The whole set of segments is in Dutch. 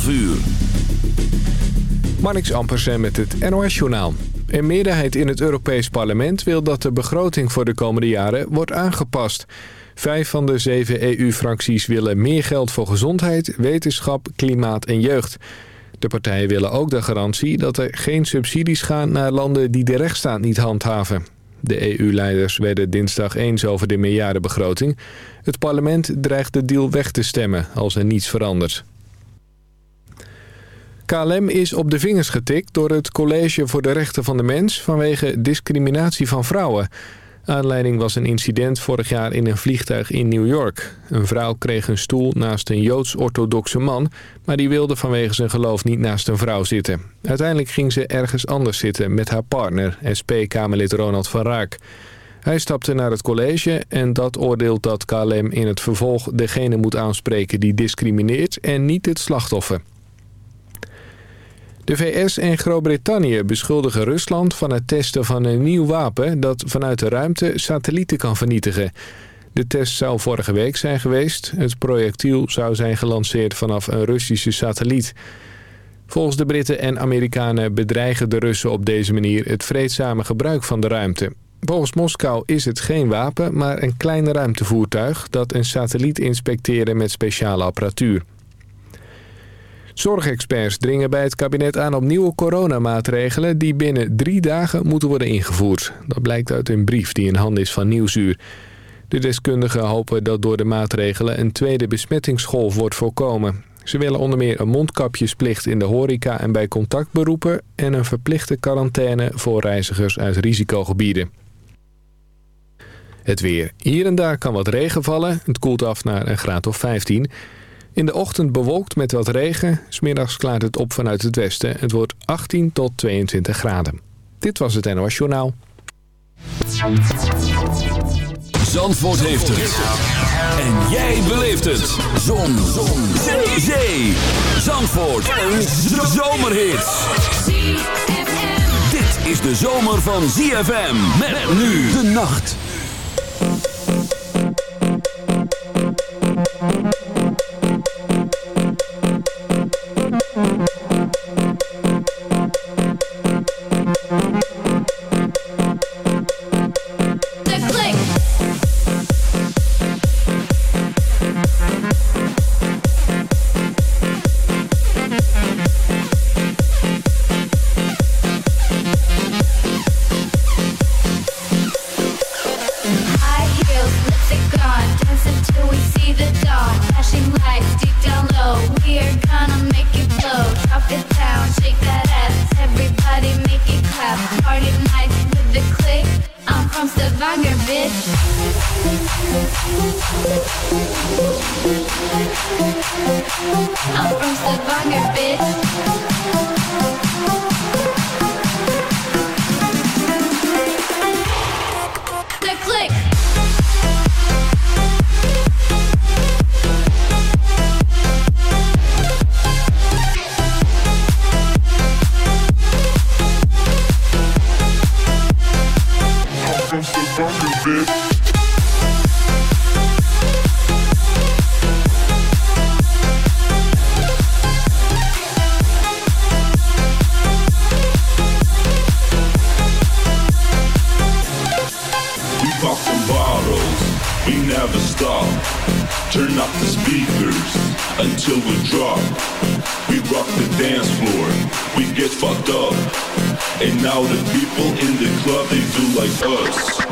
12 uur. Marnix Ampersen met het NOS-journaal. Een meerderheid in het Europees Parlement wil dat de begroting voor de komende jaren wordt aangepast. Vijf van de zeven EU-fracties willen meer geld voor gezondheid, wetenschap, klimaat en jeugd. De partijen willen ook de garantie dat er geen subsidies gaan naar landen die de rechtsstaat niet handhaven. De EU-leiders werden dinsdag eens over de meerjarenbegroting. Het parlement dreigt de deal weg te stemmen als er niets verandert. KLM is op de vingers getikt door het College voor de Rechten van de Mens... vanwege discriminatie van vrouwen. Aanleiding was een incident vorig jaar in een vliegtuig in New York. Een vrouw kreeg een stoel naast een Joods-orthodoxe man... maar die wilde vanwege zijn geloof niet naast een vrouw zitten. Uiteindelijk ging ze ergens anders zitten met haar partner, SP-Kamerlid Ronald van Raak. Hij stapte naar het college en dat oordeelt dat KLM in het vervolg degene moet aanspreken die discrimineert en niet het slachtoffer. De VS en Groot-Brittannië beschuldigen Rusland van het testen van een nieuw wapen... dat vanuit de ruimte satellieten kan vernietigen. De test zou vorige week zijn geweest. Het projectiel zou zijn gelanceerd vanaf een Russische satelliet. Volgens de Britten en Amerikanen bedreigen de Russen op deze manier... het vreedzame gebruik van de ruimte. Volgens Moskou is het geen wapen, maar een klein ruimtevoertuig... dat een satelliet inspecteerde met speciale apparatuur. Zorgexperts dringen bij het kabinet aan op nieuwe coronamaatregelen... die binnen drie dagen moeten worden ingevoerd. Dat blijkt uit een brief die in handen is van Nieuwsuur. De deskundigen hopen dat door de maatregelen een tweede besmettingsgolf wordt voorkomen. Ze willen onder meer een mondkapjesplicht in de horeca en bij contactberoepen... en een verplichte quarantaine voor reizigers uit risicogebieden. Het weer. Hier en daar kan wat regen vallen. Het koelt af naar een graad of 15... In de ochtend bewolkt met wat regen. Smiddags klaart het op vanuit het westen. Het wordt 18 tot 22 graden. Dit was het NOS Journaal. Zandvoort heeft het. En jij beleeft het. Zon. Zon. Zee. Zee. Zandvoort. Een zomerhit. Dit is de zomer van ZFM. Met nu de nacht. until we drop. We rock the dance floor, we get fucked up. And now the people in the club, they do like us.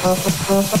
Stop!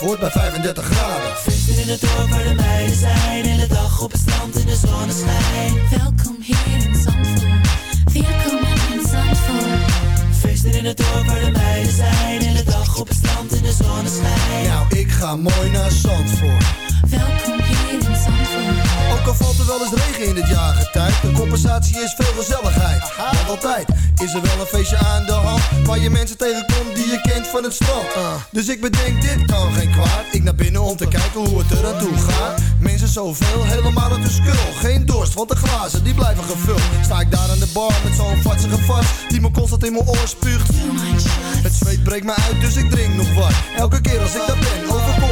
Zandvoort bij 35 graden. Feesten in het dorp waar de meiden zijn. In de dag op het strand in de zonneschijn. Welkom hier in Zandvoort. Welkom in Zandvoort. Feesten in het dorp waar de meiden zijn. In de dag op het strand in de zonneschijn. Nou, ik ga mooi naar Zandvoort. Welkom hier Zandvoort. Ook al valt er wel eens regen in dit jaargetijd De compensatie is veel gezelligheid. Want altijd is er wel een feestje aan de hand Waar je mensen van het strand. Dus ik bedenk dit kan geen kwaad. Ik naar binnen om te kijken hoe het er aan toe gaat. Mensen zoveel, helemaal uit de skul Geen dorst, want de glazen die blijven gevuld. Sta ik daar aan de bar met zo'n vatsige vast Die me constant in mijn oor spuugt. Het zweet breekt me uit, dus ik drink nog wat. Elke keer als ik daar ben,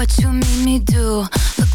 what you made me do.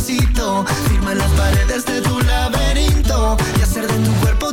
Firma las paredes de tu laberinto. Y hacer de tu cuerpo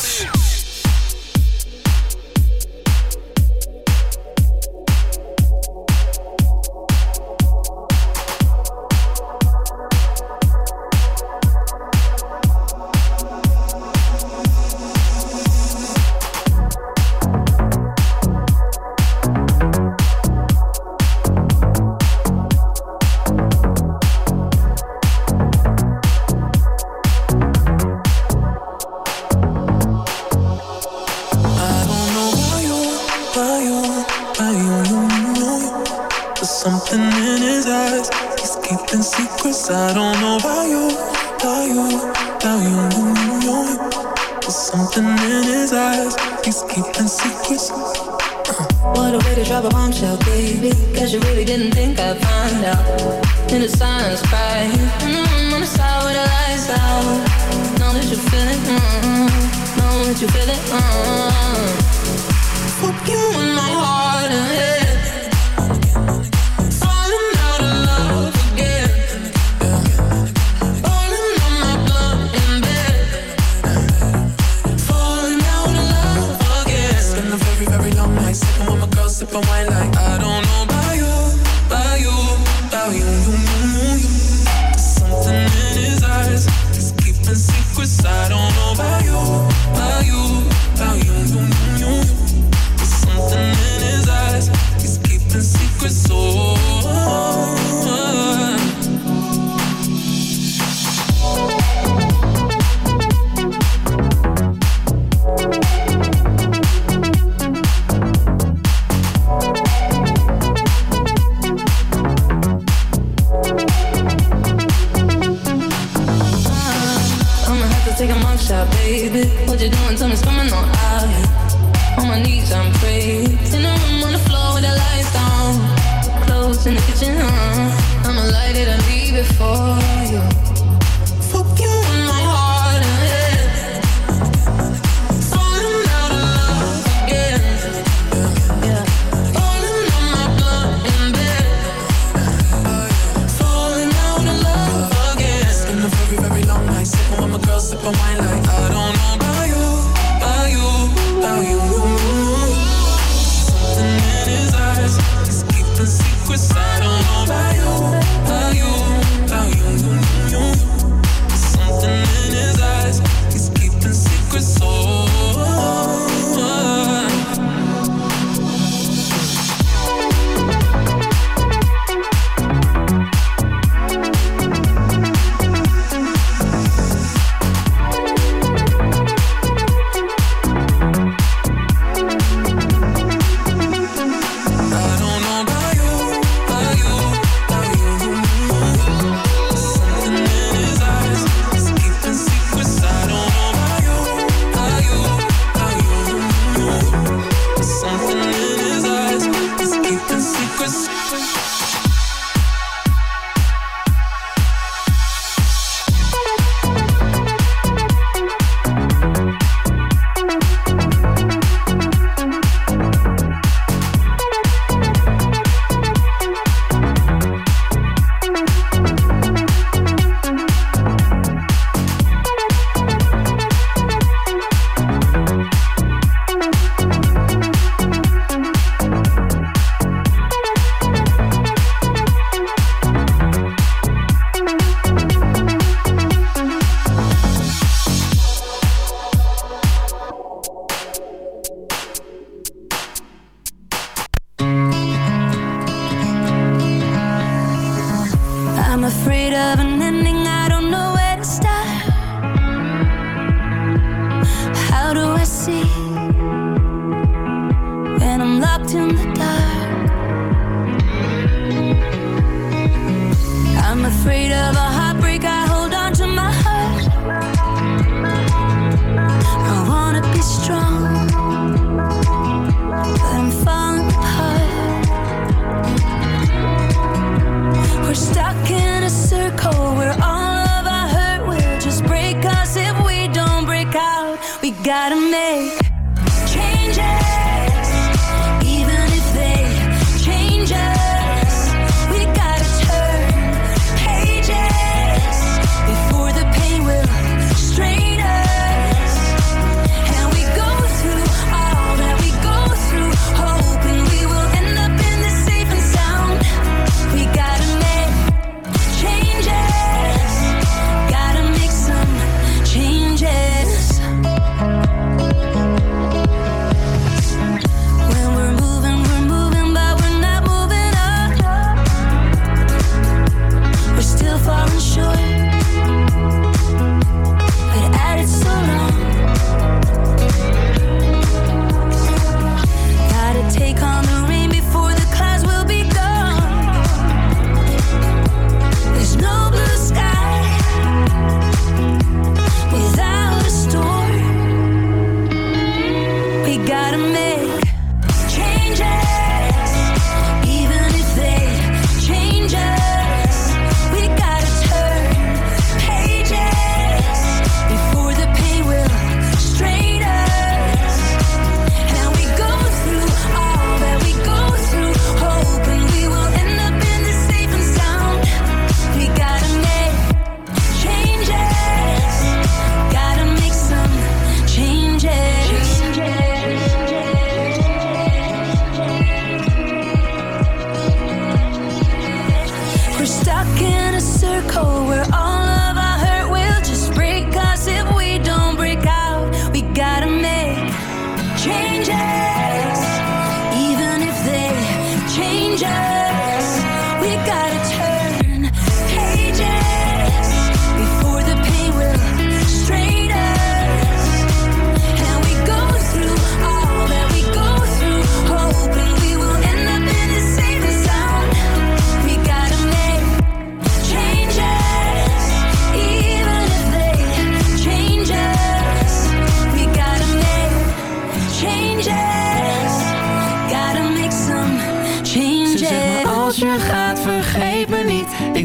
in the silence on the side where the lights out. That you feel it, mm-hmm. that you feel it, mm-hmm. Fuck you in my heart and head Gotta make changes.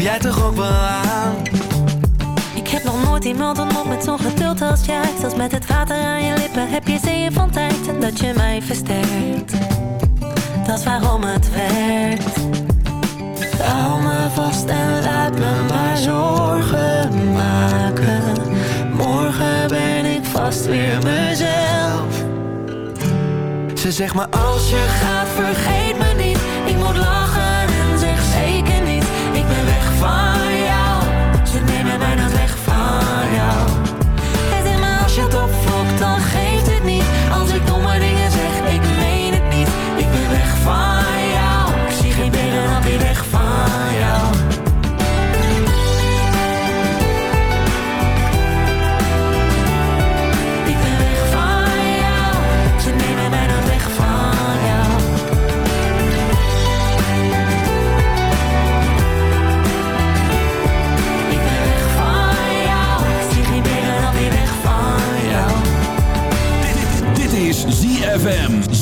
Voel jij toch ook wel aan Ik heb nog nooit iemand ontmoet met zo'n geduld als jij. Zelfs met het water aan je lippen heb je zeeën van tijd. En dat je mij versterkt, dat is waarom het werkt. Hou me vast en laat me maar zorgen maken. Morgen ben ik vast weer mezelf. Ze zegt maar als je gaat Vergeet me niet, ik moet lachen